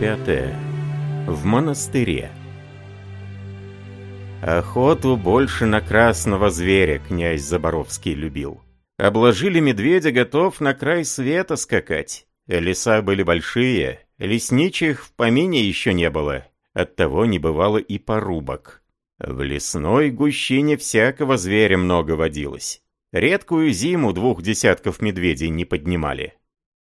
пятое. В монастыре. Охоту больше на красного зверя князь Заборовский любил. Обложили медведя, готов на край света скакать. Леса были большие, лесничих в помине еще не было, оттого не бывало и порубок. В лесной гущине всякого зверя много водилось. Редкую зиму двух десятков медведей не поднимали.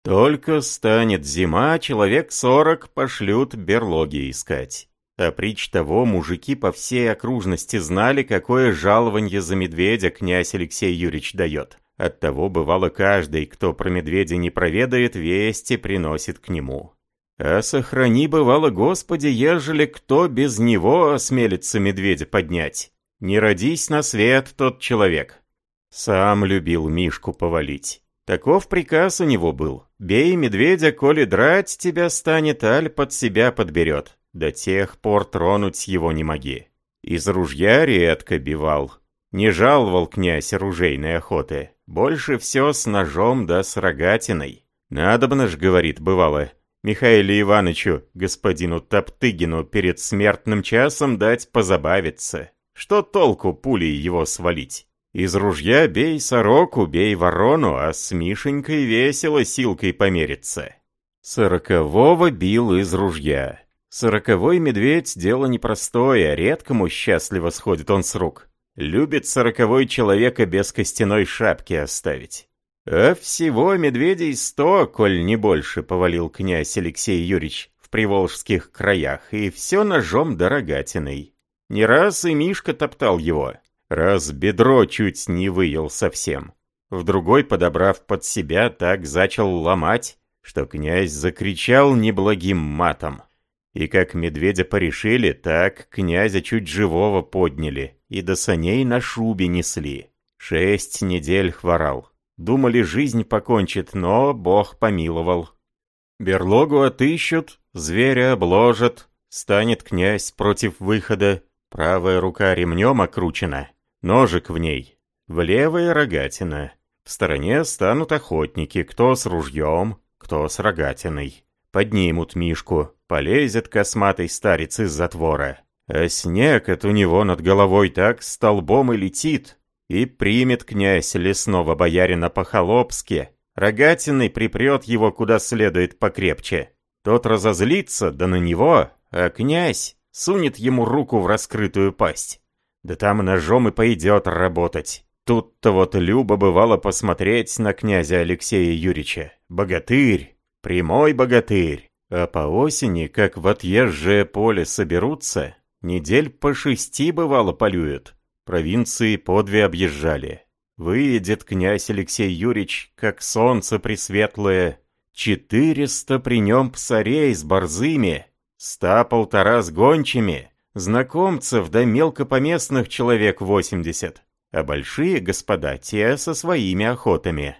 Только станет зима, человек сорок пошлют берлоги искать. А притч того, мужики по всей окружности знали, какое жалование за медведя князь Алексей Юрьевич дает. Оттого бывало каждый, кто про медведя не проведает, вести приносит к нему. А сохрани бывало, Господи, ежели кто без него осмелится медведя поднять. Не родись на свет тот человек. Сам любил Мишку повалить. Таков приказ у него был. Бей медведя, коли драть тебя станет, аль под себя подберет. До тех пор тронуть его не моги. Из ружья редко бивал. Не жаловал князь ружейной охоты. Больше все с ножом да с рогатиной. Надобно ж, говорит, бывало, Михаилу Ивановичу, господину Топтыгину, перед смертным часом дать позабавиться. Что толку пулей его свалить? Из ружья бей сороку, бей ворону, а с Мишенькой весело силкой помериться. Сорокового бил из ружья. Сороковой медведь — дело непростое, а редкому счастливо сходит он с рук. Любит сороковой человека без костяной шапки оставить. А всего медведей сто, коль не больше, повалил князь Алексей Юрьевич в приволжских краях, и все ножом дорогатиной. Не раз и Мишка топтал его раз бедро чуть не выел совсем. В другой, подобрав под себя, так зачал ломать, что князь закричал неблагим матом. И как медведя порешили, так князя чуть живого подняли и до саней на шубе несли. Шесть недель хворал. Думали, жизнь покончит, но бог помиловал. Берлогу отыщут, зверя обложат, станет князь против выхода, правая рука ремнем окручена, Ножик в ней. В левой рогатина. В стороне станут охотники, кто с ружьем, кто с рогатиной. Поднимут Мишку, полезет косматый старец из затвора. А снег от у него над головой так столбом и летит. И примет князь лесного боярина по-холопски. Рогатиной припрет его куда следует покрепче. Тот разозлится, да на него, а князь сунет ему руку в раскрытую пасть. Да там ножом и пойдет работать. Тут-то вот Люба бывало посмотреть на князя Алексея Юрьевича. Богатырь, прямой богатырь. А по осени, как в отъезжее поле соберутся, недель по шести бывало полюют. Провинции по две объезжали. Выедет князь Алексей Юрьевич, как солнце пресветлое. Четыреста при нем псарей с борзыми, ста полтора с гончими, Знакомцев да мелкопоместных человек 80, а большие господа те со своими охотами.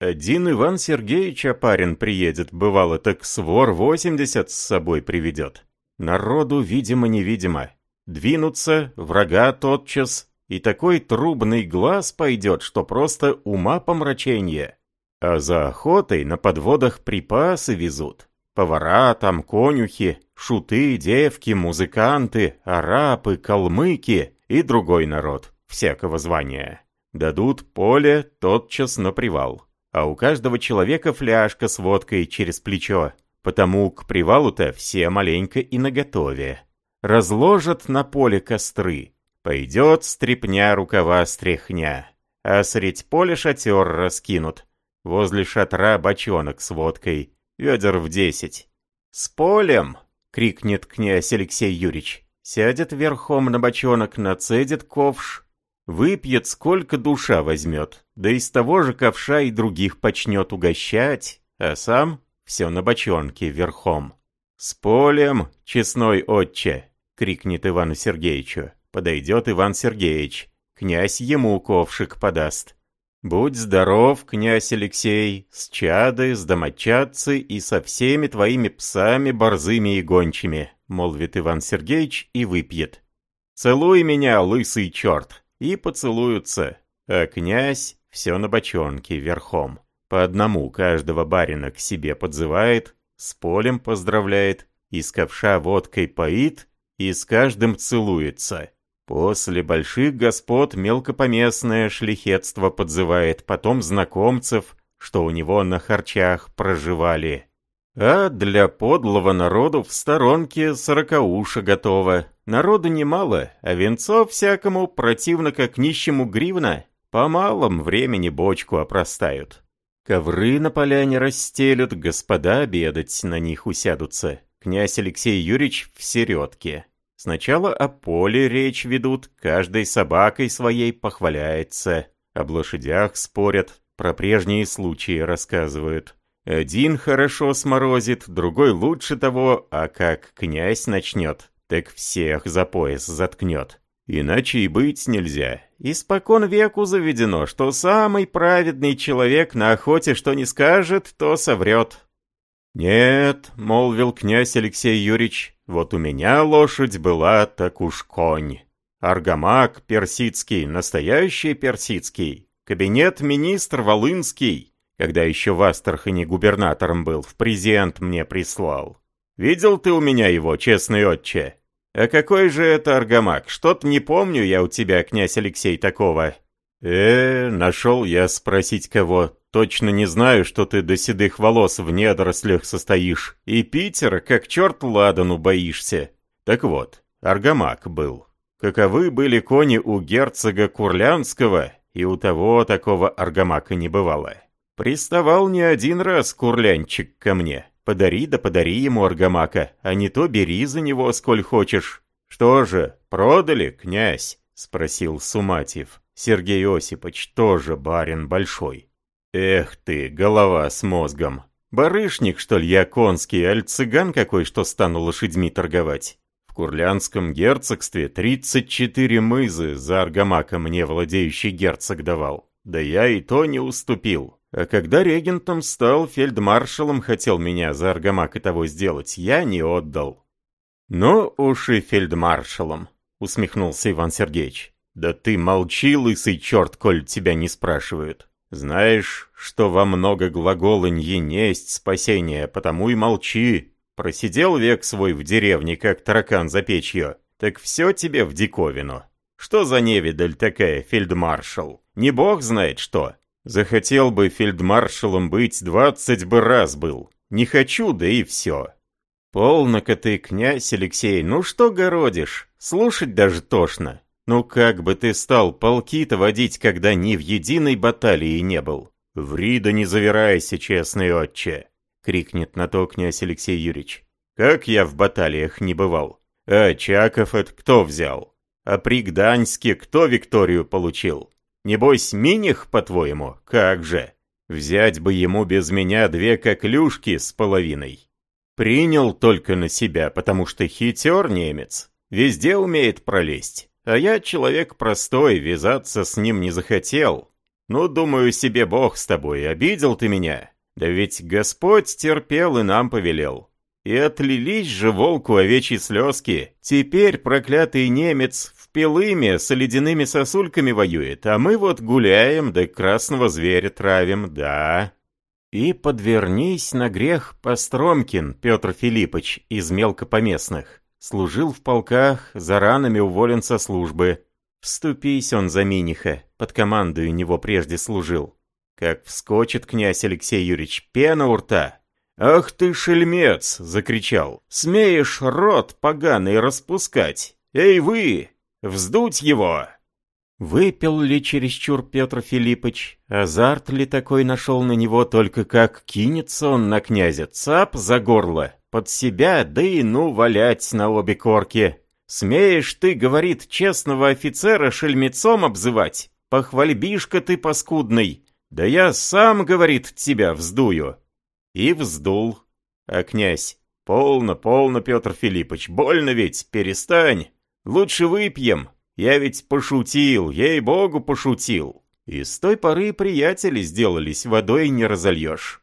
Один Иван Сергеевич Апарин приедет, бывало, так свор 80 с собой приведет. Народу, видимо-невидимо. Двинуться, врага тотчас, и такой трубный глаз пойдет, что просто ума помрачение. А за охотой на подводах припасы везут. Повара там, конюхи, шуты, девки, музыканты, арабы, калмыки и другой народ, всякого звания. Дадут поле тотчас на привал. А у каждого человека фляжка с водкой через плечо, потому к привалу-то все маленько и наготове. Разложат на поле костры, пойдет стрепня рукава стряхня, а средь поля шатер раскинут, возле шатра бочонок с водкой, ведер в десять. «С полем!» — крикнет князь Алексей Юрьевич. Сядет верхом на бочонок, нацедит ковш, выпьет, сколько душа возьмет, да из того же ковша и других почнет угощать, а сам все на бочонке верхом. «С полем, честной отче!» — крикнет Ивану Сергеевичу. Подойдет Иван Сергеевич, князь ему ковшик подаст. «Будь здоров, князь Алексей, с чадой, с домочадцы и со всеми твоими псами, борзыми и гончими», — молвит Иван Сергеевич и выпьет. «Целуй меня, лысый черт!» И поцелуются, а князь все на бочонке верхом. По одному каждого барина к себе подзывает, с полем поздравляет, из ковша водкой поит и с каждым целуется. После больших господ мелкопоместное шлихетство подзывает, потом знакомцев, что у него на харчах проживали. А для подлого народу в сторонке сорокауша готова. Народу немало, а венцов всякому противно как нищему гривна. По малом времени бочку опростают. Ковры на поляне расстелют, господа обедать на них усядутся. Князь Алексей Юрьевич в середке. Сначала о поле речь ведут, каждой собакой своей похваляется. Об лошадях спорят, про прежние случаи рассказывают. Один хорошо сморозит, другой лучше того, а как князь начнет, так всех за пояс заткнет. Иначе и быть нельзя. Испокон веку заведено, что самый праведный человек на охоте что не скажет, то соврет. «Нет», — молвил князь Алексей Юрьевич, — «вот у меня лошадь была, так уж конь. Аргамак персидский, настоящий персидский, кабинет министр Волынский, когда еще в Астрахани губернатором был, в презент мне прислал. Видел ты у меня его, честный отче? А какой же это аргамак? Что-то не помню я у тебя, князь Алексей, такого. Э, нашел я спросить кого. Точно не знаю, что ты до седых волос в недорослях состоишь. И Питера, как черт ладану, боишься. Так вот, аргамак был. Каковы были кони у герцога Курлянского, и у того такого аргамака не бывало. Приставал не один раз курлянчик ко мне. Подари да подари ему аргамака, а не то бери за него сколь хочешь. Что же, продали, князь? Спросил Суматьев. Сергей Осипович тоже барин большой. Эх ты, голова с мозгом. Барышник, что ли, я конский, аль цыган какой, что стану лошадьми торговать? В Курлянском герцогстве 34 мызы за аргамака мне владеющий герцог давал. Да я и то не уступил. А когда регентом стал, фельдмаршалом хотел меня за аргамак и того сделать, я не отдал. «Ну уж и фельдмаршалом», — усмехнулся Иван Сергеевич. «Да ты молчи, лысый черт, коль тебя не спрашивают. Знаешь, что во много глаголанье несть спасение, потому и молчи. Просидел век свой в деревне, как таракан за печью, так все тебе в диковину. Что за невидаль такая, фельдмаршал? Не бог знает что». Захотел бы фельдмаршалом быть, двадцать бы раз был. Не хочу, да и все. Полно-ка ты, князь Алексей, ну что городишь? Слушать даже тошно. Ну как бы ты стал полки-то водить, когда ни в единой баталии не был? Ври да не завирайся, честный отче, крикнет на то князь Алексей Юрьевич. Как я в баталиях не бывал. А Чаков это кто взял? А при Гданьске кто Викторию получил? Небось, миних, по-твоему? Как же? Взять бы ему без меня две коклюшки с половиной. Принял только на себя, потому что хитер немец. Везде умеет пролезть. А я человек простой, вязаться с ним не захотел. Ну, думаю, себе бог с тобой, обидел ты меня. Да ведь Господь терпел и нам повелел. И отлились же волку овечьи слезки. Теперь проклятый немец Пилыми с ледяными сосульками воюет, а мы вот гуляем, да красного зверя травим, да. И подвернись на грех Постромкин Петр Филиппович из мелкопоместных. Служил в полках, за ранами уволен со службы. Вступись он за Миниха, под командою него прежде служил. Как вскочит князь Алексей Юрьевич, пена у рта. «Ах ты шельмец!» — закричал. «Смеешь рот поганый распускать? Эй вы, Вздуть его!» Выпил ли чересчур Петр Филиппович? Азарт ли такой нашел на него, только как кинется он на князя, цап за горло, под себя, да и ну валять на обе корки. «Смеешь ты, — говорит, — честного офицера шельмецом обзывать? Похвальбишка ты паскудный! Да я сам, — говорит, — тебя вздую!» И вздул. А князь, полно, полно, Петр Филиппович, больно ведь, перестань. Лучше выпьем. Я ведь пошутил, ей-богу, пошутил. И с той поры приятели сделались, водой не разольешь.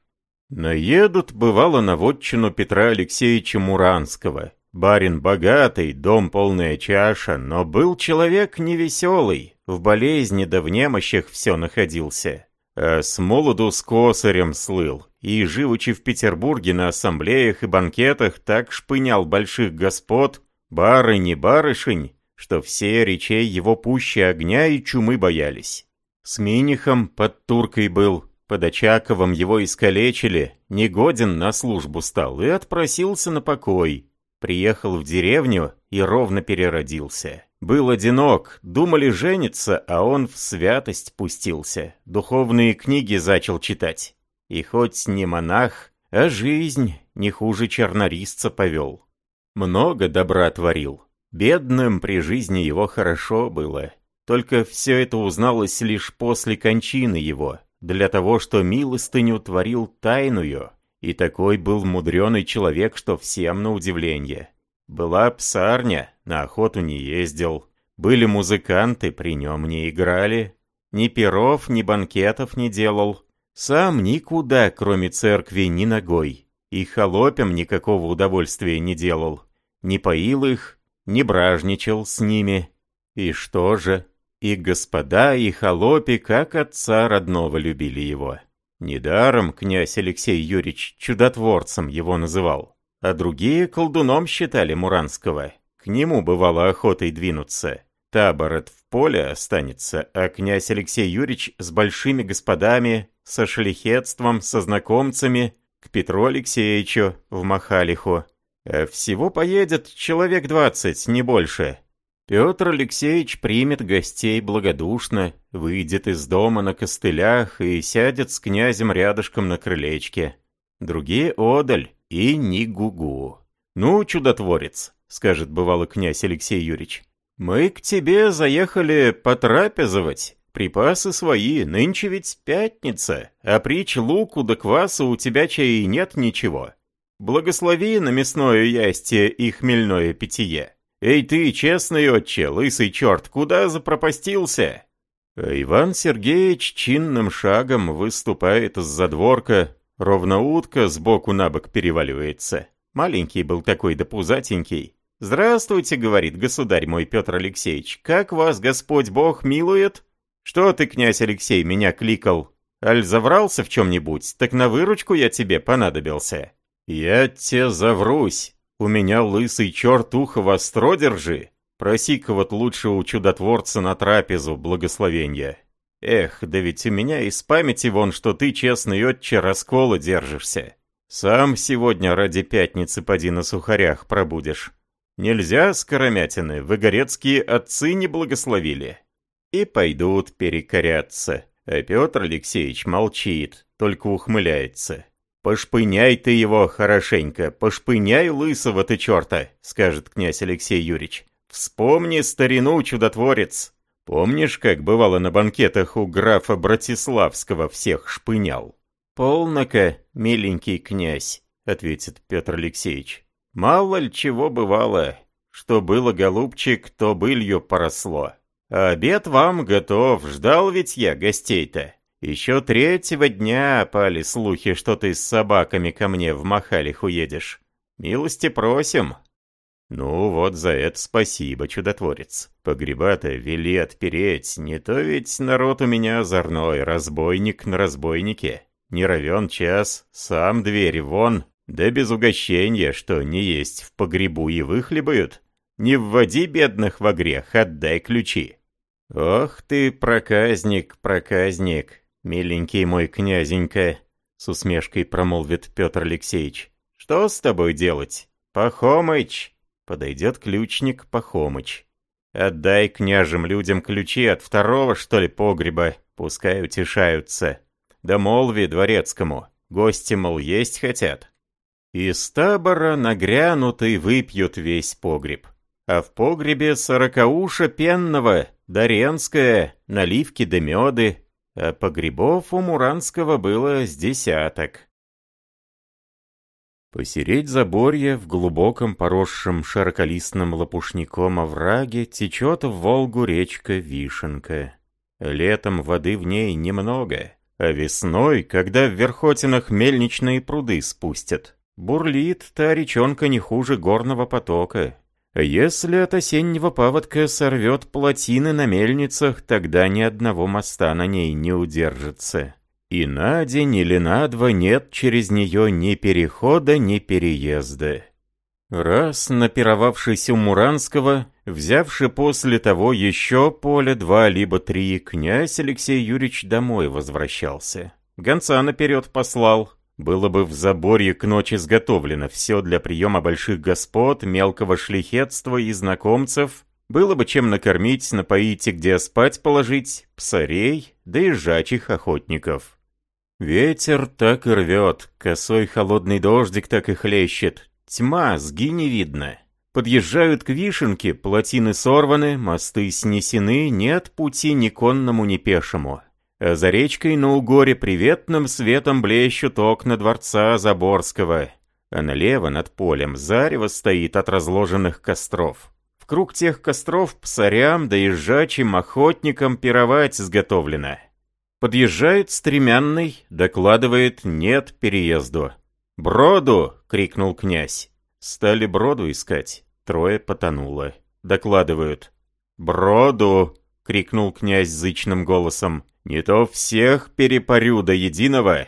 Наедут, бывало, на вотчину Петра Алексеевича Муранского. Барин богатый, дом полная чаша, но был человек невеселый, в болезни да в немощах все находился. А с молоду с косарем слыл, и, живучи в Петербурге на ассамблеях и банкетах, так шпынял больших господ, барыни, барышень, что все речей его пуще огня и чумы боялись. С Минихом под туркой был, под Очаковым его искалечили, негоден на службу стал и отпросился на покой. Приехал в деревню и ровно переродился. Был одинок, думали жениться, а он в святость пустился. Духовные книги зачал читать. И хоть не монах, а жизнь не хуже чернорисца повел. Много добра творил. Бедным при жизни его хорошо было. Только все это узналось лишь после кончины его, для того, что милостыню творил тайную. И такой был мудреный человек, что всем на удивление. Была псарня, на охоту не ездил. Были музыканты, при нем не играли. Ни перов, ни банкетов не делал. Сам никуда, кроме церкви, ни ногой. И холопям никакого удовольствия не делал. Не поил их, не бражничал с ними. И что же? И господа, и холопи, как отца родного, любили его. Недаром князь Алексей Юрьевич чудотворцем его называл а другие колдуном считали Муранского. К нему бывало охотой двинуться. Табор от в поле останется, а князь Алексей Юрьевич с большими господами, со шляхетством, со знакомцами, к Петру Алексеевичу в Махалиху. А всего поедет человек двадцать, не больше. Петр Алексеевич примет гостей благодушно, выйдет из дома на костылях и сядет с князем рядышком на крылечке. Другие одаль, и ни гугу. «Ну, чудотворец», — скажет бывало князь Алексей Юрьевич, «мы к тебе заехали потрапезовать. Припасы свои, нынче ведь пятница, а прич луку да кваса у тебя чай нет ничего. Благослови на мясное ястье и хмельное питье. Эй ты, честный отче, лысый черт, куда запропастился?» Иван Сергеевич чинным шагом выступает из задворка, Ровно утка сбоку на бок переваливается. Маленький был такой да пузатенький. «Здравствуйте», — говорит государь мой Петр Алексеевич, — «как вас Господь Бог милует?» «Что ты, князь Алексей, меня кликал? Аль заврался в чем-нибудь, так на выручку я тебе понадобился». «Я те заврусь. У меня лысый черт ухо востро держи. Проси-ка вот лучше у чудотворца на трапезу благословения». Эх, да ведь у меня из памяти вон, что ты, честный отче, раскола держишься. Сам сегодня ради пятницы поди на сухарях пробудешь. Нельзя, скоромятины, выгорецкие отцы не благословили. И пойдут перекоряться. А Петр Алексеевич молчит, только ухмыляется. «Пошпыняй ты его хорошенько, пошпыняй лысого ты черта», — скажет князь Алексей Юрьевич. «Вспомни старину, чудотворец, Помнишь, как бывало на банкетах у графа Братиславского всех шпынял? «Полно-ка, миленький князь», — ответит Петр Алексеевич. «Мало ли чего бывало. Что было, голубчик, то былью поросло. А обед вам готов, ждал ведь я гостей-то. Еще третьего дня пали слухи, что ты с собаками ко мне в Махалих уедешь. Милости просим». «Ну вот за это спасибо, чудотворец. Погреба-то вели отпереть, не то ведь народ у меня озорной, разбойник на разбойнике. Не равен час, сам дверь вон, да без угощения, что не есть в погребу и выхлебают. Не вводи бедных во грех, отдай ключи». «Ох ты, проказник, проказник, миленький мой князенька», — с усмешкой промолвит Петр Алексеевич. «Что с тобой делать? Пахомыч!» Подойдет ключник Пахомыч. «Отдай княжим людям ключи от второго, что ли, погреба, пускай утешаются. Да молви дворецкому, гости, мол, есть хотят». Из табора нагрянут и выпьют весь погреб. А в погребе сорокауша пенного, даренская, наливки да меды, а погребов у Муранского было с десяток. Посереть заборье в глубоком поросшем широколистным лопушником овраге течет в Волгу речка Вишенка. Летом воды в ней немного, а весной, когда в Верхотинах мельничные пруды спустят, бурлит та речонка не хуже горного потока. Если от осеннего паводка сорвет плотины на мельницах, тогда ни одного моста на ней не удержится. И на день или на два нет через нее ни перехода, ни переезда. Раз, напировавшись у Муранского, взявши после того еще поле два либо три, князь Алексей Юрьевич домой возвращался. Гонца наперед послал. Было бы в заборе к ночи изготовлено все для приема больших господ, мелкого шлихетства и знакомцев, было бы чем накормить, напоить и где спать положить, псарей, да и жачих охотников. Ветер так и рвет, косой холодный дождик так и хлещет, Тьма, сги не видно. Подъезжают к Вишенке, плотины сорваны, мосты снесены, нет пути ни конному, ни пешему. А за речкой на угоре приветным светом блещут окна дворца Заборского. А налево над полем зарево стоит от разложенных костров. В круг тех костров псарям да езжачим охотникам пировать сготовлено. Подъезжает стремянный, докладывает «нет переезду». «Броду!» — крикнул князь. Стали броду искать. Трое потонуло. Докладывают. «Броду!» — крикнул князь зычным голосом. «Не то всех перепарю до единого!»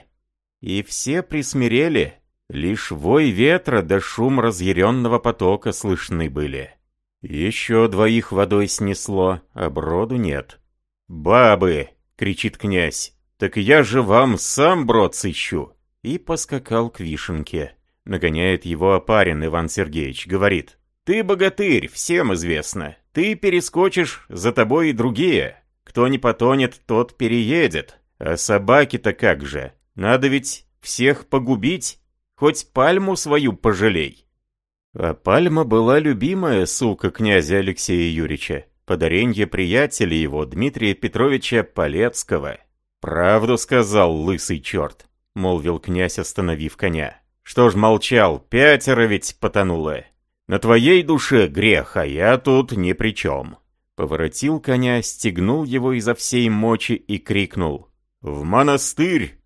И все присмирели. Лишь вой ветра да шум разъяренного потока слышны были. Еще двоих водой снесло, а броду нет. «Бабы!» — кричит князь. «Так я же вам сам брод сыщу!» и поскакал к вишенке. Нагоняет его опарин Иван Сергеевич, говорит, «Ты богатырь, всем известно. Ты перескочишь, за тобой и другие. Кто не потонет, тот переедет. А собаки-то как же? Надо ведь всех погубить, хоть пальму свою пожалей». А пальма была любимая сука князя Алексея Юрьевича, подаренье приятеля его Дмитрия Петровича Полецкого. «Правду сказал лысый черт. — молвил князь, остановив коня. «Что ж молчал, пятеро ведь потонуло. На твоей душе грех, а я тут ни при чем». Поворотил коня, стегнул его изо всей мочи и крикнул. «В монастырь!»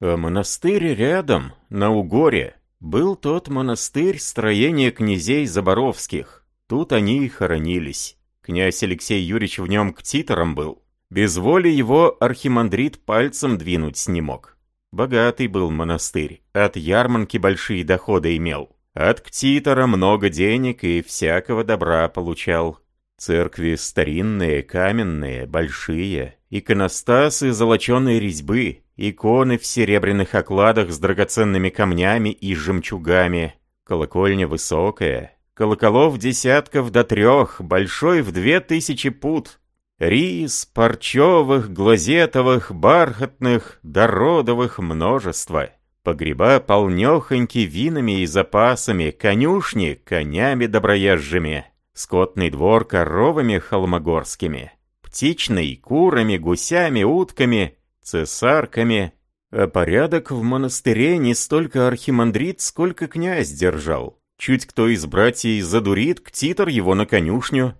А монастырь рядом, на Угоре. Был тот монастырь строения князей Заборовских. Тут они и хоронились. Князь Алексей Юрьевич в нем к титорам был. Без воли его архимандрит пальцем двинуть не мог. Богатый был монастырь, от ярманки большие доходы имел. От ктитора много денег и всякого добра получал. Церкви старинные, каменные, большие, иконостасы золоченой резьбы, иконы в серебряных окладах с драгоценными камнями и жемчугами, колокольня высокая, колоколов десятков до трех, большой в две тысячи пут, Рис, парчевых, глазетовых, бархатных, дородовых множество. Погреба полнёхоньки винами и запасами, конюшни конями доброезжими, скотный двор коровами холмогорскими, птичный курами, гусями, утками, цесарками. А порядок в монастыре не столько архимандрит, сколько князь держал. Чуть кто из братьев задурит, ктитор его на конюшню,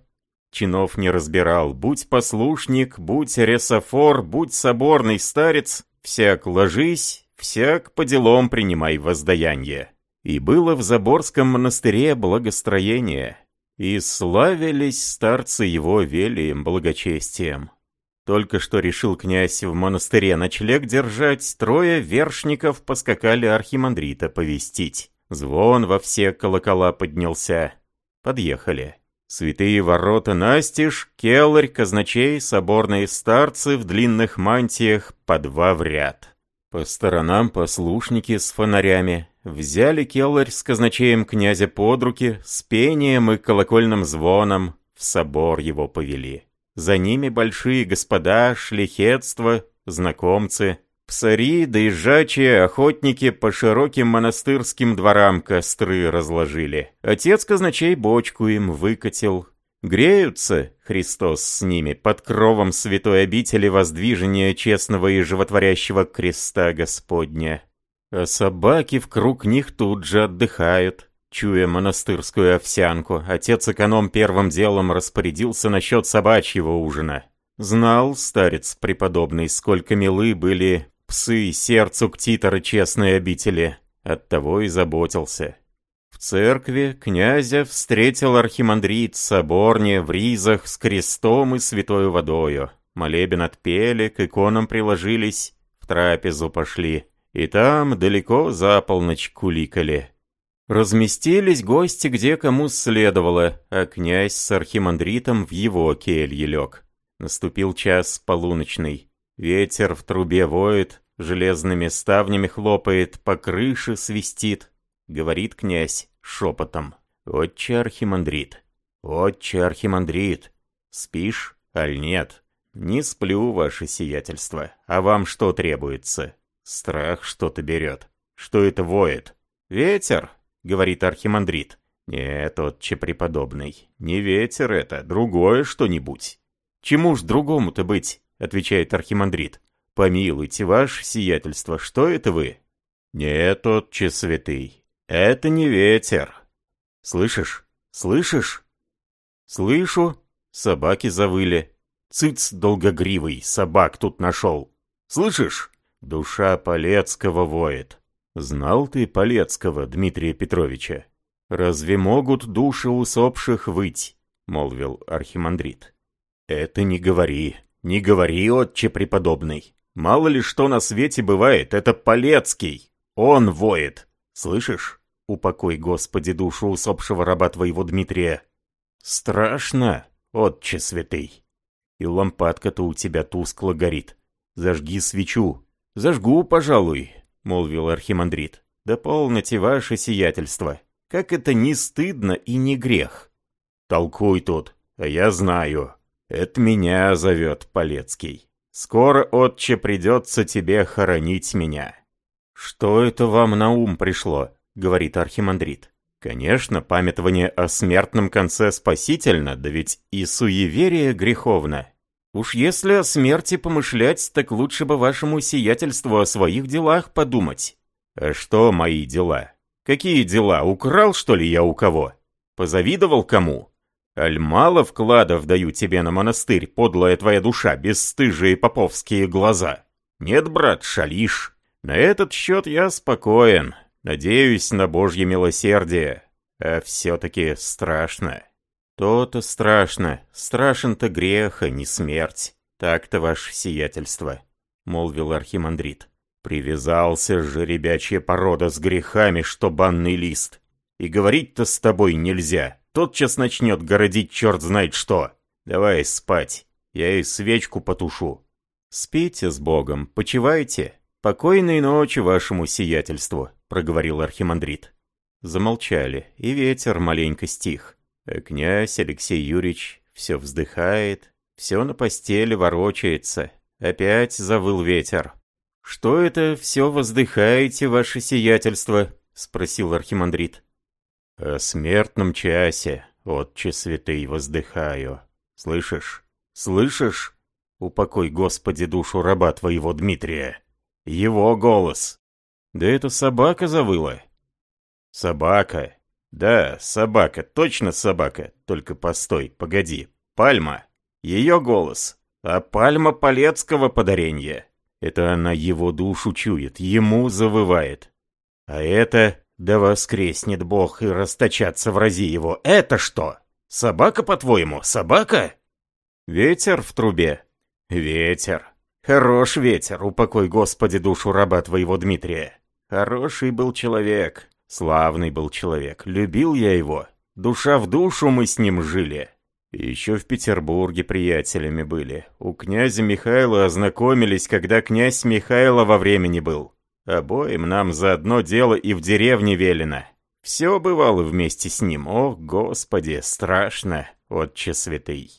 Чинов не разбирал, будь послушник, будь ресофор, будь соборный старец, всяк ложись, всяк по делам принимай воздаяние. И было в Заборском монастыре благостроение, и славились старцы его велием благочестием. Только что решил князь в монастыре ночлег держать, трое вершников поскакали архимандрита повестить. Звон во все колокола поднялся. Подъехали. Святые ворота настежь, келарь, казначей, соборные старцы в длинных мантиях по два в ряд. По сторонам послушники с фонарями. Взяли келарь с казначеем князя под руки, с пением и колокольным звоном в собор его повели. За ними большие господа, шляхетство, знакомцы, Псари, доезжачие, охотники по широким монастырским дворам костры разложили. Отец казначей бочку им выкатил. Греются, Христос с ними, под кровом святой обители воздвижения честного и животворящего креста Господня. А собаки в круг них тут же отдыхают. Чуя монастырскую овсянку, отец-эконом первым делом распорядился насчет собачьего ужина. Знал старец преподобный, сколько милы были псы сердцу ктитора честной обители. Оттого и заботился. В церкви князя встретил архимандрит соборне в ризах с крестом и святой водою. Молебен отпели, к иконам приложились. В трапезу пошли, и там далеко за полночь куликали. Разместились гости где кому следовало, а князь с архимандритом в его келье лег. Наступил час полуночный. Ветер в трубе воет, железными ставнями хлопает, по крыше свистит. Говорит князь шепотом. «Отче архимандрит, отче архимандрит, спишь, аль нет?» «Не сплю, ваше сиятельство. А вам что требуется?» «Страх что-то берет. Что это воет?» «Ветер», — говорит архимандрит. «Нет, отче преподобный, не ветер это, другое что-нибудь». «Чему ж другому-то быть?» — отвечает архимандрит. «Помилуйте, ваше сиятельство, что это вы?» «Нет, отче святый, это не ветер». «Слышишь? Слышишь?» «Слышу». Собаки завыли. Цыц долгогривый, собак тут нашел. Слышишь? Душа Полецкого воет. Знал ты Полецкого, Дмитрия Петровича? Разве могут души усопших выть? Молвил архимандрит. Это не говори, не говори, отче преподобный. Мало ли что на свете бывает, это Полецкий. Он воет. Слышишь? Упокой, Господи, душу усопшего раба твоего Дмитрия. Страшно, отче святый. И лампадка-то у тебя тускло горит. Зажги свечу. Зажгу, пожалуй, молвил архимандрит. Да полноте ваше сиятельство. Как это не стыдно и не грех. Толкуй тут, а я знаю. Это меня зовет Полецкий. Скоро, отче, придется тебе хоронить меня. Что это вам на ум пришло? Говорит архимандрит. Конечно, памятование о смертном конце спасительно, да ведь и суеверие греховно. Уж если о смерти помышлять, так лучше бы вашему сиятельству о своих делах подумать. А что мои дела? Какие дела? Украл, что ли, я у кого? Позавидовал кому? Аль мало вкладов даю тебе на монастырь, подлая твоя душа, бесстыжие поповские глаза. Нет, брат, шалишь. На этот счет я спокоен. Надеюсь на Божье милосердие. А все-таки страшно. То-то страшно. Страшен-то грех, а не смерть. Так-то ваше сиятельство, молвил архимандрит. Привязался же ребячья порода с грехами, что банный лист. И говорить-то с тобой нельзя. Тотчас начнет городить черт знает что. Давай спать. Я и свечку потушу. Спите с Богом, почивайте. Покойной ночи вашему сиятельству проговорил архимандрит. Замолчали, и ветер маленько стих. Князь Алексей Юрьевич все вздыхает, все на постели ворочается. Опять завыл ветер. «Что это все воздыхаете, ваше сиятельство?» — спросил архимандрит. «О смертном часе, отче святый, воздыхаю. Слышишь? Слышишь? Упокой, Господи, душу раба твоего Дмитрия. Его голос. Да это собака завыла. Собака. Да, собака, точно собака. Только постой, погоди. Пальма. Ее голос. А пальма Полецкого подаренье. Это она его душу чует, ему завывает. А это, да воскреснет Бог и расточаться в рази его. Это что? Собака, по-твоему, собака? Ветер в трубе. Ветер. Хорош ветер, упокой, Господи, душу раба твоего Дмитрия. Хороший был человек, славный был человек, любил я его. Душа в душу мы с ним жили. Еще в Петербурге приятелями были. У князя Михаила ознакомились, когда князь Михаила во времени был. Обоим нам за одно дело и в деревне велено. Все бывало вместе с ним. О, Господи, страшно, отче святый.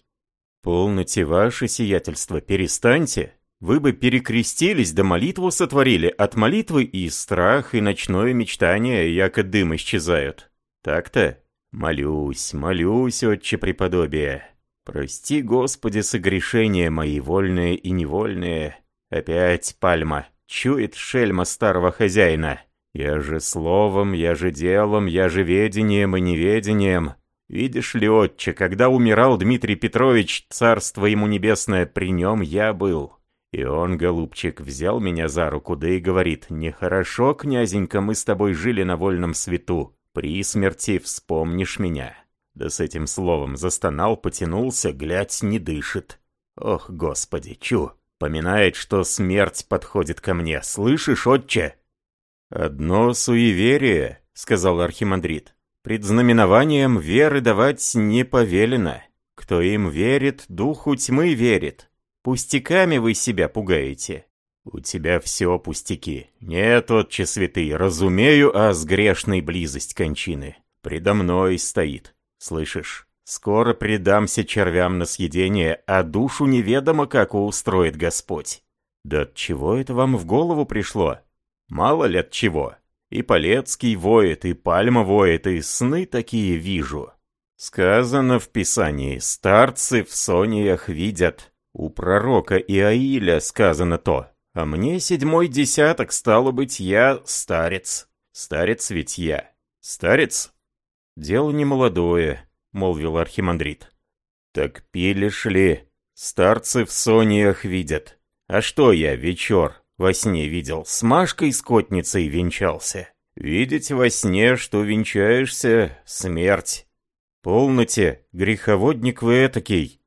Полноте ваше сиятельство, перестаньте. Вы бы перекрестились да молитву сотворили. От молитвы и страх, и ночное мечтание, яко дым исчезают. Так-то? Молюсь, молюсь, отче преподобие. Прости, Господи, согрешения мои, вольные и невольные. Опять пальма. Чует шельма старого хозяина. Я же словом, я же делом, я же ведением и неведением. Видишь ли, отче, когда умирал Дмитрий Петрович, царство ему небесное, при нем я был. И он, голубчик, взял меня за руку, да и говорит, «Нехорошо, князенька, мы с тобой жили на вольном свету. При смерти вспомнишь меня». Да с этим словом застонал, потянулся, глядь, не дышит. Ох, господи, чу, Поминает, что смерть подходит ко мне. Слышишь, отче?» «Одно суеверие», — сказал архимандрит. «Предзнаменованием веры давать не повелено. Кто им верит, духу тьмы верит. Пустяками вы себя пугаете». «У тебя все пустяки. Нет, отче святый, разумею, а с грешной близость кончины. Предо мной стоит. Слышишь?» Скоро предамся червям на съедение, а душу неведомо как устроит Господь. Да от чего это вам в голову пришло? Мало ли от чего. И Полецкий воет, и Пальма воет, и сны такие вижу. Сказано в Писании, старцы в сониях видят. У пророка Иаиля сказано то. А мне седьмой десяток, стало быть, я старец. Старец ведь я. Старец? Дело не молодое, — молвил архимандрит. «Так пилишь ли? Старцы в сониях видят. А что я, вечер, во сне видел? С Машкой скотницей венчался. Видеть во сне, что венчаешься — смерть. Полноте, греховодник вы этакий.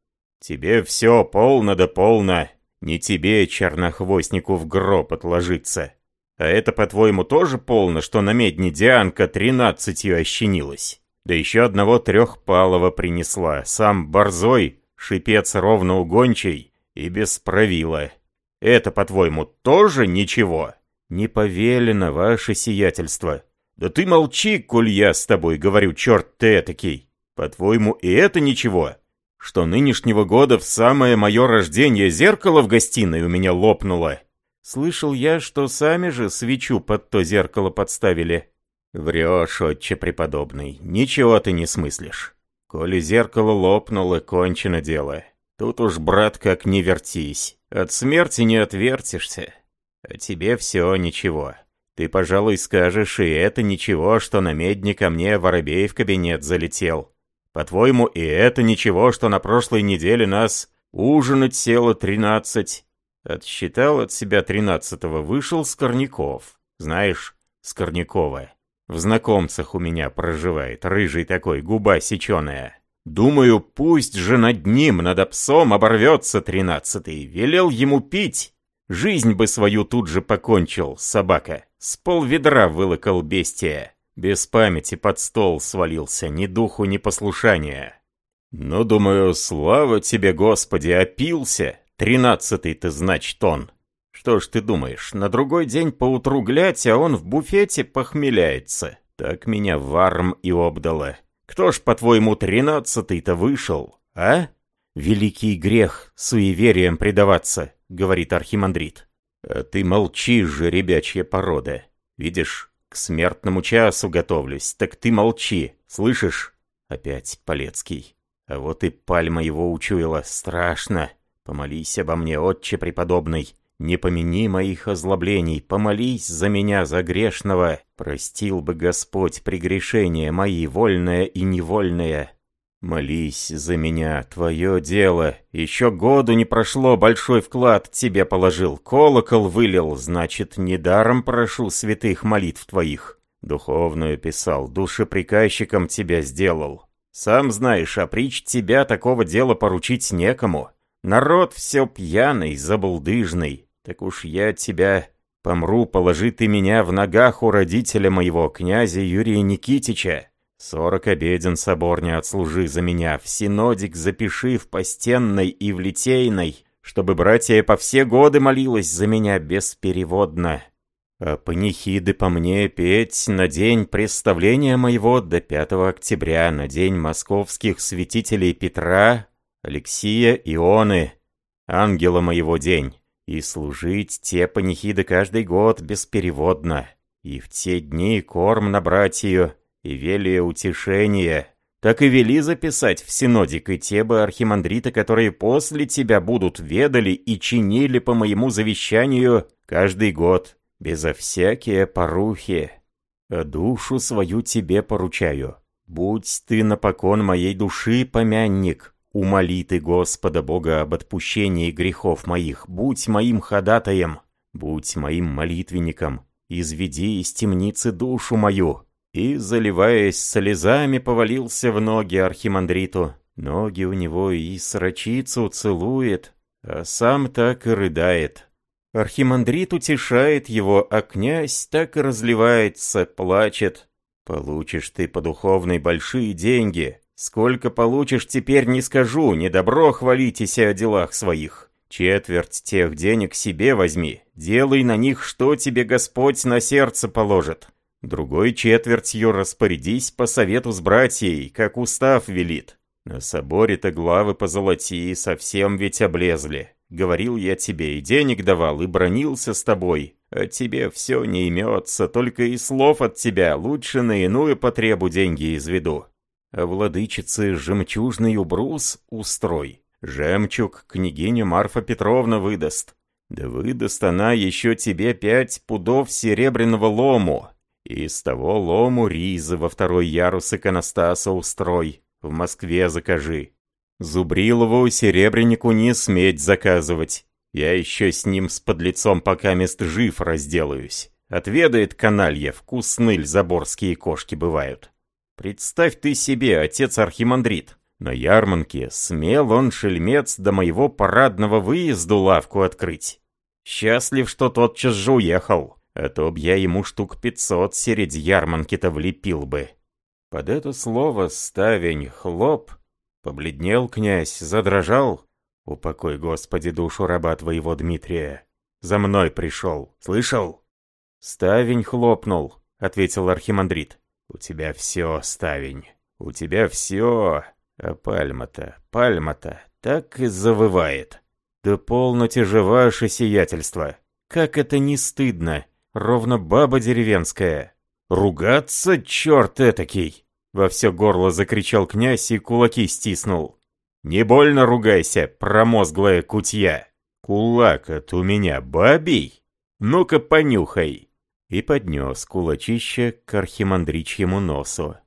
Тебе все полно да полно. Не тебе, чернохвостнику, в гроб отложиться. А это, по-твоему, тоже полно, что на медне Дианка тринадцатью ощенилась?» Да еще одного трехпалого принесла, сам борзой, шипец ровно угончий и без правила. Это, по-твоему, тоже ничего? Не повелено, ваше сиятельство. Да ты молчи, коль я с тобой говорю, черт ты этакий. По-твоему, и это ничего? Что нынешнего года в самое мое рождение зеркало в гостиной у меня лопнуло. Слышал я, что сами же свечу под то зеркало подставили. «Врешь, отче преподобный, ничего ты не смыслишь. Коли зеркало лопнуло, кончено дело. Тут уж, брат, как не вертись. От смерти не отвертишься. А тебе все ничего. Ты, пожалуй, скажешь, и это ничего, что на медне ко мне воробей в кабинет залетел. По-твоему, и это ничего, что на прошлой неделе нас ужинать село тринадцать. Отсчитал от себя тринадцатого, вышел Скорняков. Знаешь, Скорнякова. В знакомцах у меня проживает, рыжий такой, губа сеченая. Думаю, пусть же над ним, над псом оборвется тринадцатый. Велел ему пить. Жизнь бы свою тут же покончил, собака. С пол ведра вылокал бестия. Без памяти под стол свалился, ни духу, ни послушания. Ну, думаю, слава тебе, Господи, опился. Тринадцатый-то, значит, он. Что ж ты думаешь, на другой день поутру глядь, а он в буфете похмеляется. Так меня варм и обдало. Кто ж, по-твоему, тринадцатый-то вышел, а? Великий грех суеверием предаваться, говорит архимандрит. А ты молчишь же, ребячья порода. Видишь, к смертному часу готовлюсь, так ты молчи, слышишь? Опять Полецкий. А вот и пальма его учуяла, страшно. Помолись обо мне, отче преподобный. Не помяни моих озлоблений, помолись за меня, за грешного. Простил бы Господь прегрешения мои, вольное и невольное. Молись за меня, твое дело. Еще году не прошло, большой вклад тебе положил. Колокол вылил, значит, недаром прошу святых молитв твоих. Духовную писал, душеприказчиком тебя сделал. Сам знаешь, а притч тебя такого дела поручить некому. Народ все пьяный, забулдыжный. Так уж я тебя помру, положи ты меня в ногах у родителя моего, князя Юрия Никитича. Сорок обеден соборня отслужи за меня, в синодик запиши в постенной и в литейной, чтобы братья по все годы молилась за меня беспереводно. А панихиды по мне петь на день представления моего до 5 октября, на день московских святителей Петра, Алексия, Ионы, ангела моего день. И служить те панихиды каждый год беспереводно, и в те дни корм на братью, и велие утешение, так и вели записать в синодик и те бы архимандриты, которые после тебя будут ведали и чинили по моему завещанию каждый год, безо всякие порухи. А душу свою тебе поручаю. Будь ты напокон моей души, помянник, Умоли ты Господа Бога об отпущении грехов моих, будь моим ходатаем, будь моим молитвенником, изведи из темницы душу мою». И, заливаясь слезами, повалился в ноги архимандриту. Ноги у него и срочицу целует, а сам так и рыдает. Архимандрит утешает его, а князь так и разливается, плачет. «Получишь ты по духовной большие деньги. Сколько получишь, теперь не скажу, не добро хвалитесь о делах своих. Четверть тех денег себе возьми, делай на них, что тебе Господь на сердце положит. Другой четвертью распорядись по совету с братьей, как устав велит. На соборе-то главы позолоти совсем ведь облезли. Говорил я тебе, и денег давал, и бронился с тобой. А тебе все не имется, только и слов от тебя, лучше на иную потребу деньги изведу. А владычице жемчужный убрус устрой. Жемчуг княгиня Марфа Петровна выдаст. Да выдаст она еще тебе пять пудов серебряного лому. И с того лому ризы во второй ярус иконостаса устрой. В Москве закажи. Зубрилову серебрянику не сметь заказывать. Я еще с ним с подлецом пока мест жив разделаюсь. Отведает каналья, вкусныль заборские кошки бывают. Представь ты себе, отец архимандрит. На ярмарке смел он, шельмец, до моего парадного выезду лавку открыть. Счастлив, что тотчас же уехал, а то б я ему штук пятьсот середь ярмарки-то влепил бы. Под это слово ставень хлоп Побледнел князь, задрожал. Упокой, Господи, душу раба твоего Дмитрия. За мной пришел, слышал? Ставень хлопнул, ответил архимандрит. У тебя все, ставень, у тебя все. А пальма-то, пальма-то так и завывает. Да полноте же ваше сиятельство. Как это не стыдно, ровно баба деревенская. Ругаться, черт этакий! Во все горло закричал князь и кулаки стиснул. «Не больно ругайся, промозглая кутья! Кулак от у меня бабий? Ну-ка понюхай!» И поднес кулачище к архимандричьему носу.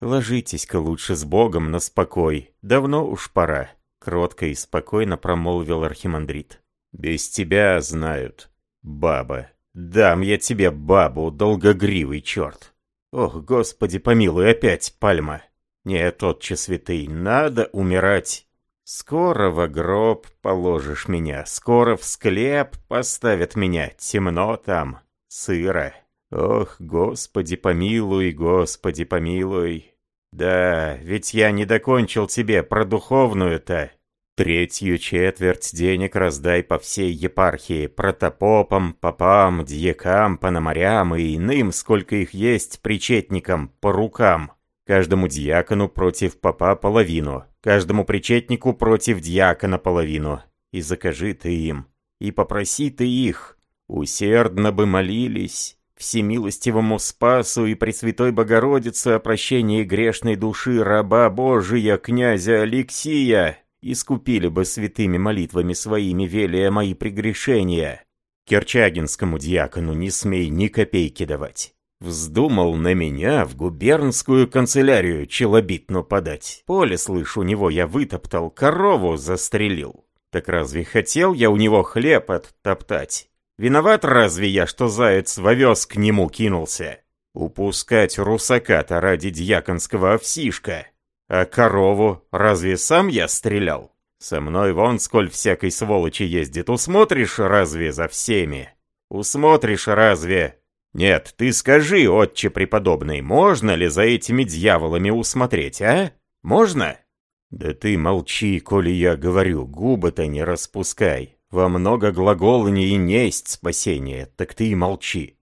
«Ложитесь-ка лучше с Богом на спокой, давно уж пора», — кротко и спокойно промолвил архимандрит. «Без тебя знают, баба. Дам я тебе бабу, долгогривый черт. Ох, господи помилуй, опять пальма. Нет, отче святый, надо умирать. Скоро в гроб положишь меня, скоро в склеп поставят меня, темно там, сыро. Ох, господи помилуй, господи помилуй. Да, ведь я не докончил тебе про духовную-то. Третью четверть денег раздай по всей епархии, протопопам, попам, дьякам, пономарям и иным, сколько их есть, причетникам, по рукам. Каждому дьякону против попа половину, каждому причетнику против дьякона половину. И закажи ты им, и попроси ты их. Усердно бы молились всемилостивому Спасу и Пресвятой Богородице о прощении грешной души раба Божия князя Алексия, искупили бы святыми молитвами своими велия мои прегрешения. Керчагинскому диакону не смей ни копейки давать. Вздумал на меня в губернскую канцелярию челобитну подать. Поле, слышь, у него я вытоптал, корову застрелил. Так разве хотел я у него хлеб оттоптать? Виноват разве я, что заяц в овес к нему кинулся? Упускать русака-то ради дьяконского овсишка. А корову разве сам я стрелял? Со мной вон сколь всякой сволочи ездит. Усмотришь разве за всеми? Усмотришь разве? Нет, ты скажи, отче преподобный, можно ли за этими дьяволами усмотреть, а? Можно? Да ты молчи, коли я говорю, губы-то не распускай. Во много глаголаний и несть спасение, так ты и молчи.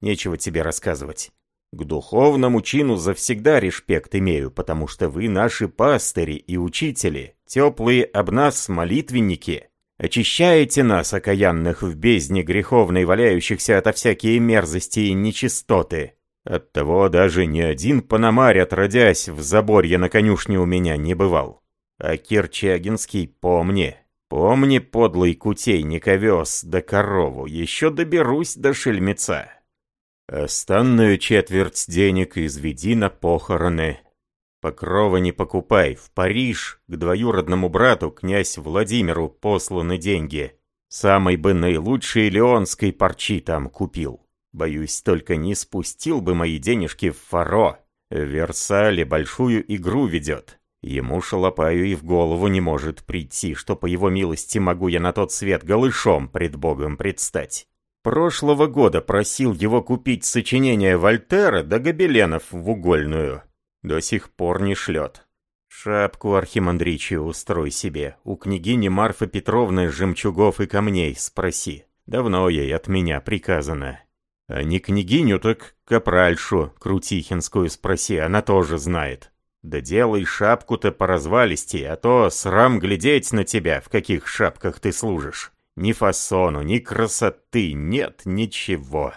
Нечего тебе рассказывать. К духовному чину завсегда респект имею, потому что вы наши пастыри и учители, теплые об нас молитвенники. Очищаете нас, окаянных в бездне греховной, валяющихся ото всякие мерзости и нечистоты. Оттого даже ни один пономарь, отродясь, в заборье на конюшне у меня не бывал. А Кирчагинский помни, помни, подлый кутейник овес да корову, еще доберусь до шельмеца. Останную четверть денег изведи на похороны. Покрова не покупай, в Париж к двоюродному брату, князь Владимиру, посланы деньги. Самой бы наилучшей леонской парчи там купил. Боюсь, только не спустил бы мои денежки в Фаро. В Версале большую игру ведет. Ему шалопаю и в голову не может прийти, что по его милости могу я на тот свет голышом пред Богом предстать. Прошлого года просил его купить сочинение Вольтера до гобеленов в угольную. До сих пор не шлет. Шапку архимандричью устрой себе. У княгини Марфы Петровны жемчугов и камней спроси. Давно ей от меня приказано. А не княгиню, так капральшу Крутихинскую спроси, она тоже знает. Да делай шапку-то по развалисти, а то срам глядеть на тебя, в каких шапках ты служишь. Ни фасону, ни красоты, нет ничего.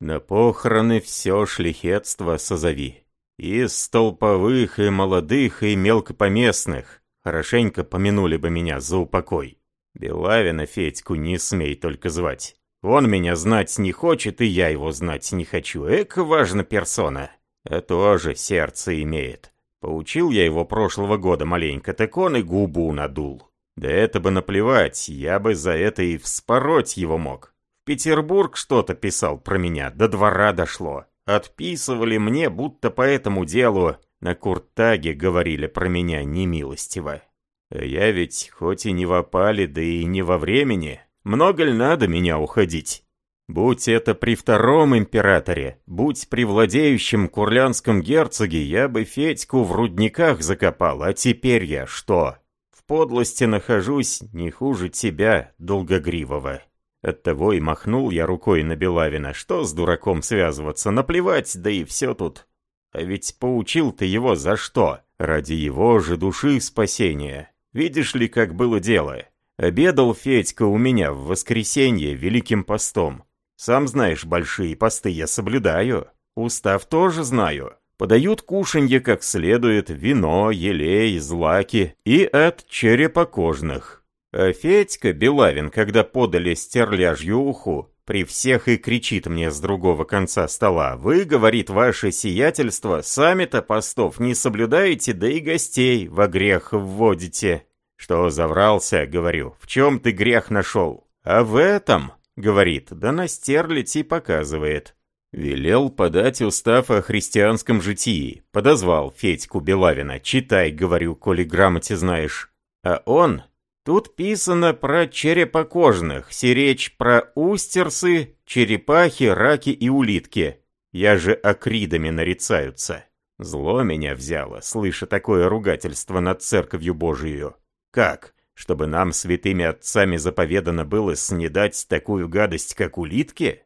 На похороны все шлихетство созови. И столповых, и молодых, и мелкопоместных. Хорошенько помянули бы меня за упокой. Белавина Федьку не смей только звать. Он меня знать не хочет, и я его знать не хочу. Эк, важна персона. А тоже сердце имеет. Поучил я его прошлого года маленько, так он и губу надул. Да это бы наплевать, я бы за это и вспороть его мог. В Петербург что-то писал про меня, до двора дошло. Отписывали мне, будто по этому делу на Куртаге говорили про меня немилостиво. Я ведь хоть и не в опале, да и не во времени, много ли надо меня уходить? Будь это при втором императоре, будь при владеющем курлянском герцоге, я бы Федьку в рудниках закопал, а теперь я что? Подлости нахожусь не хуже тебя, долгогривого. Оттого и махнул я рукой на Белавина, что с дураком связываться, наплевать, да и все тут. А ведь поучил ты его за что? Ради его же души спасения. Видишь ли, как было дело? Обедал Федька у меня в воскресенье великим постом. Сам знаешь, большие посты я соблюдаю. Устав тоже знаю. Подают кушанье как следует, вино, елей, злаки и от черепокожных. А Федька Белавин, когда подали стерляжью уху, при всех и кричит мне с другого конца стола. «Вы, — говорит ваше сиятельство, — сами-то постов не соблюдаете, да и гостей во грех вводите». «Что заврался?» — говорю. «В чем ты грех нашел?» «А в этом?» Говорит, да на стерлить и показывает. Велел подать устав о христианском житии. Подозвал Федьку Белавина. Читай, говорю, коли грамоте знаешь. А он... Тут писано про черепокожных, сиречь про устерсы, черепахи, раки и улитки. Я же акридами нарицаются. Зло меня взяло, слыша такое ругательство над церковью Божию. Как? чтобы нам святыми отцами заповедано было снедать такую гадость, как улитки?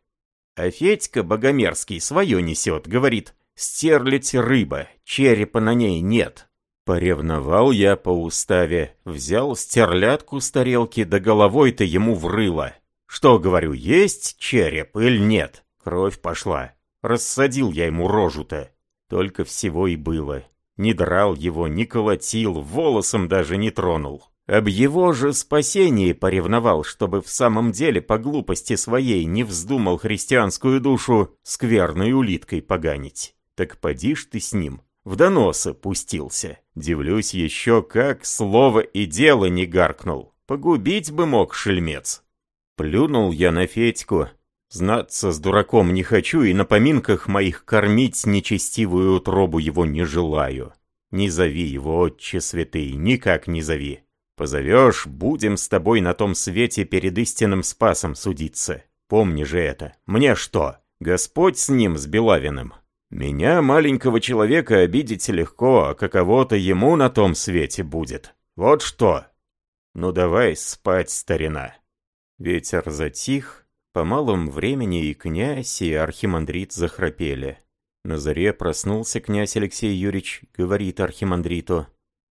А Федька Богомерзкий свое несет, говорит, стерлить рыба, черепа на ней нет. Поревновал я по уставе, взял стерлядку с тарелки, да головой-то ему врыло. Что, говорю, есть череп или нет? Кровь пошла. Рассадил я ему рожу-то. Только всего и было. Не драл его, не колотил, волосом даже не тронул. Об его же спасении поревновал, чтобы в самом деле по глупости своей не вздумал христианскую душу скверной улиткой поганить. Так поди ж ты с ним, в доносы пустился. Дивлюсь еще, как слово и дело не гаркнул. Погубить бы мог шельмец. Плюнул я на Федьку. Знаться с дураком не хочу и на поминках моих кормить нечестивую утробу его не желаю. Не зови его, отче святый, никак не зови. Позовешь, будем с тобой на том свете перед истинным спасом судиться. Помни же это. Мне что? Господь с ним, с Белавиным. Меня, маленького человека, обидеть легко, а каково-то ему на том свете будет. Вот что. Ну давай спать, старина. Ветер затих, по малому времени и князь, и архимандрит захрапели. На заре проснулся князь Алексей Юрьевич, говорит архимандриту.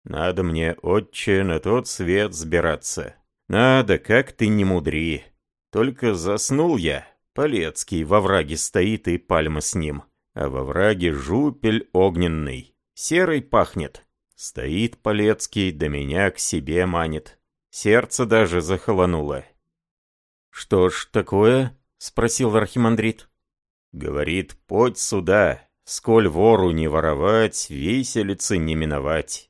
Надо мне, отче, на тот свет сбираться. Надо, как ты не мудри. Только заснул я. Полецкий во враге стоит и пальма с ним. А во враге жупель огненный. Серый пахнет. Стоит Полецкий, да меня к себе манит. Сердце даже захолонуло. «Что ж такое?» — спросил архимандрит. «Говорит, подь сюда, сколь вору не воровать, виселицы не миновать».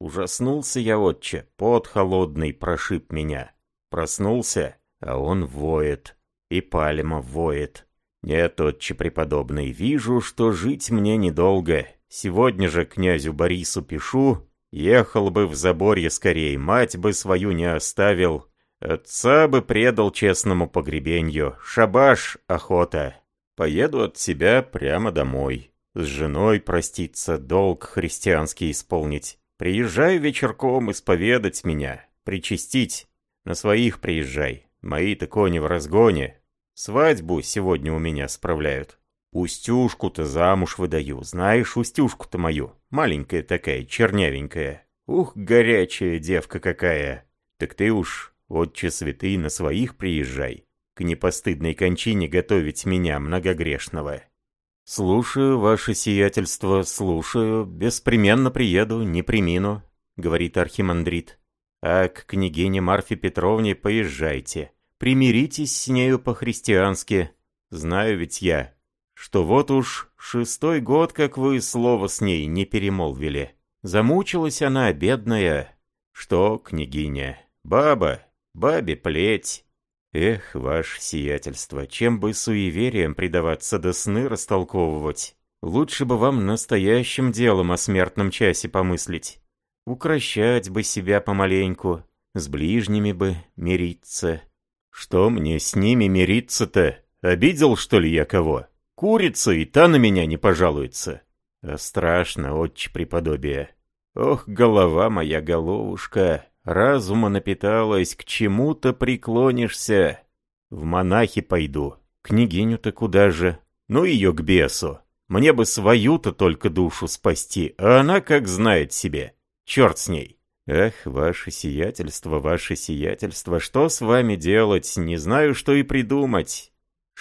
Ужаснулся я, отче, пот холодный прошиб меня. Проснулся, а он воет, и пальма воет. Нет, отче преподобный, вижу, что жить мне недолго. Сегодня же князю Борису пишу, Ехал бы в заборье скорей, мать бы свою не оставил, отца бы предал честному погребенью, шабаш, охота. Поеду от тебя прямо домой. С женой проститься, долг христианский исполнить. Приезжай вечерком исповедать меня, причастить. На своих приезжай, мои-то кони в разгоне. Свадьбу сегодня у меня справляют. Устюшку-то замуж выдаю, знаешь Устюшку-то мою, маленькая такая, чернявенькая. Ух, горячая девка какая. Так ты уж, отче святый, на своих приезжай, к непостыдной кончине готовить меня, многогрешного. «Слушаю, ваше сиятельство, слушаю, беспременно приеду, не примину», — говорит архимандрит. «А к княгине Марфе Петровне поезжайте, примиритесь с нею по-христиански. Знаю ведь я, что вот уж шестой год, как вы слово с ней не перемолвили. Замучилась она, бедная. Что, княгиня, баба, бабе плеть. Эх, ваше сиятельство, чем бы суеверием предаваться да сны растолковывать. Лучше бы вам настоящим делом о смертном часе помыслить. Укращать бы себя помаленьку, с ближними бы мириться. Что мне с ними мириться-то? Обидел, что ли, я кого? Курица и та на меня не пожалуется. А страшно, отче преподобие. Ох, голова моя, головушка, разума напиталась, к чему-то преклонишься. В монахи пойду. Княгиню-то куда же? Ну ее к бесу. Мне бы свою-то только душу спасти, а она как знает себе. Черт с ней. Эх, ваше сиятельство, ваше сиятельство, что с вами делать? Не знаю, что и придумать.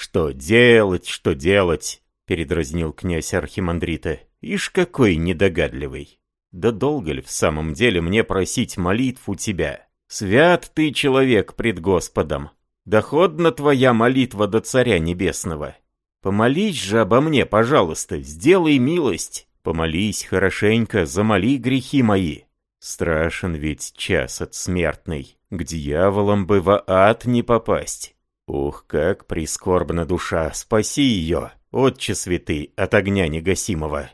«Что делать, что делать?» — передразнил князь Архимандрита. «Ишь какой недогадливый! Да долго ли в самом деле мне просить молитв у тебя? Свят ты человек пред Господом! Доходна твоя молитва до Царя Небесного! Помолись же обо мне, пожалуйста, сделай милость! Помолись хорошенько, замоли грехи мои!» Страшен ведь час от смертный, к дьяволам бы во ад не попасть. Ух, как прискорбна душа, спаси ее, отче святый, от огня негасимого.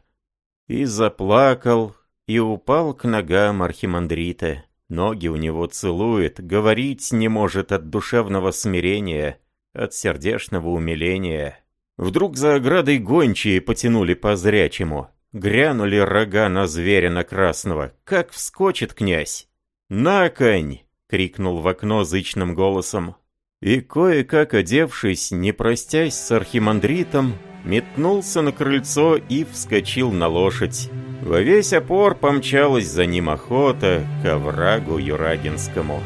И заплакал, и упал к ногам архимандрита. Ноги у него целует, говорить не может от душевного смирения, от сердечного умиления. Вдруг за оградой гончие потянули по зрячему. Грянули рога на зверя на красного. Как вскочит князь! «На конь!» — крикнул в окно зычным голосом и, кое-как одевшись, не простясь с архимандритом, метнулся на крыльцо и вскочил на лошадь. Во весь опор помчалась за ним охота к оврагу Юрагинскому.